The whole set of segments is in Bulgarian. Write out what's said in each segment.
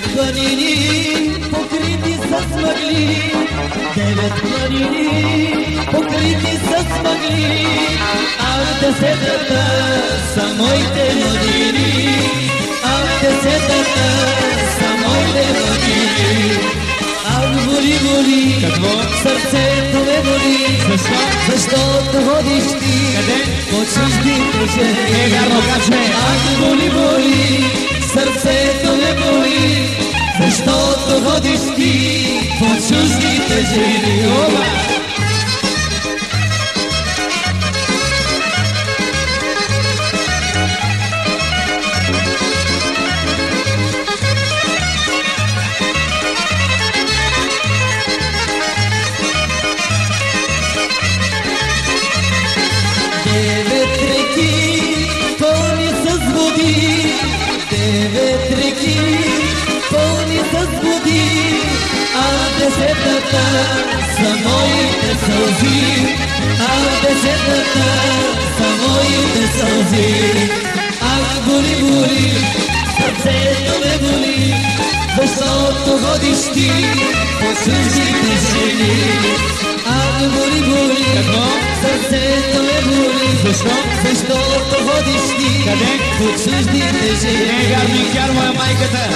планини, покрити с мъгли, девет планини, покрити с мъгли, а в десетата са моите родини, а в десетата са моите родини. Ах, боли, боли, Какво? сърцето ме боли, Защо? защото ходиш ти Къде? по жени. Не е вярно, качвай. Ах, боли, боли, сърцето ме боли, защото ходиш ти по чуждите жени. Оба! Десетата са моите сълзи, а десетата са моите сълзи. Ах, боли, боли, сърцето ме боли, защото ходиш ти по чуждите жени. Ах, боли, боли, Какво? Сърцето ме боли. Защо? Защото ходиш ти Къде? по чуждите Не е жени. вярно, и вярва е майката.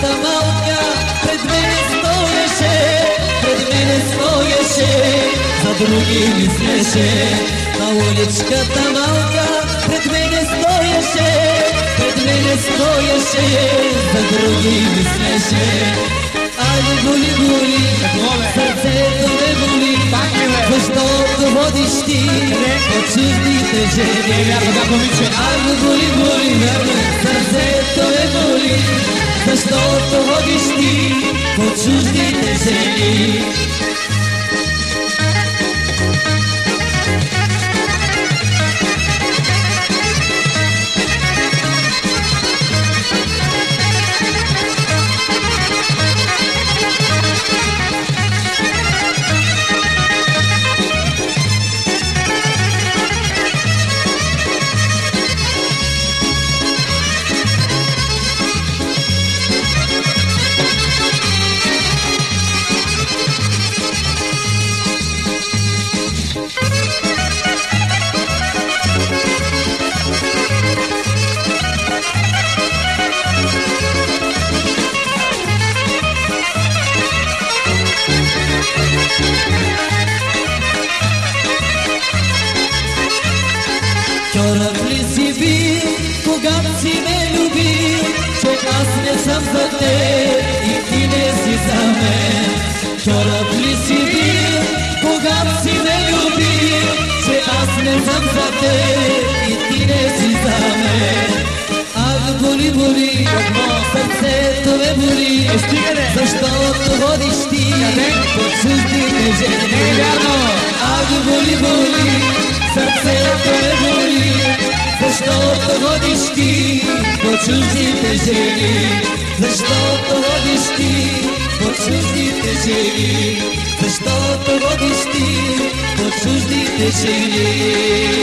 Уличката малка пред мене стоеше, пред мене стоеше, за други мислеше. На уличката малка пред мене стоеше, пред мене стоеше, за други мислеше. Ай, боли, боли, сърцето ме боли, защото ходиш ти по чуждите е жени. момиче. Ах, боли, боли, сърцето е защото ходиш ти по чуждите жени. Чорът ли си бил, когато си ме любил, че аз не съм за те и ти не си за мен. Чорът ли си бил, когато си ме любил, че аз не съм за те и ти не си за мен. Ах, боли, боли, сърцето ме боли, защото ходиш ти по чуждите жени. Ах, боли, боли, сърцето ме боли, защото ходиш ти по чуждите жени. Защото ходиш ти по чуждите жени. Защото ходиш ти по чуждите жени.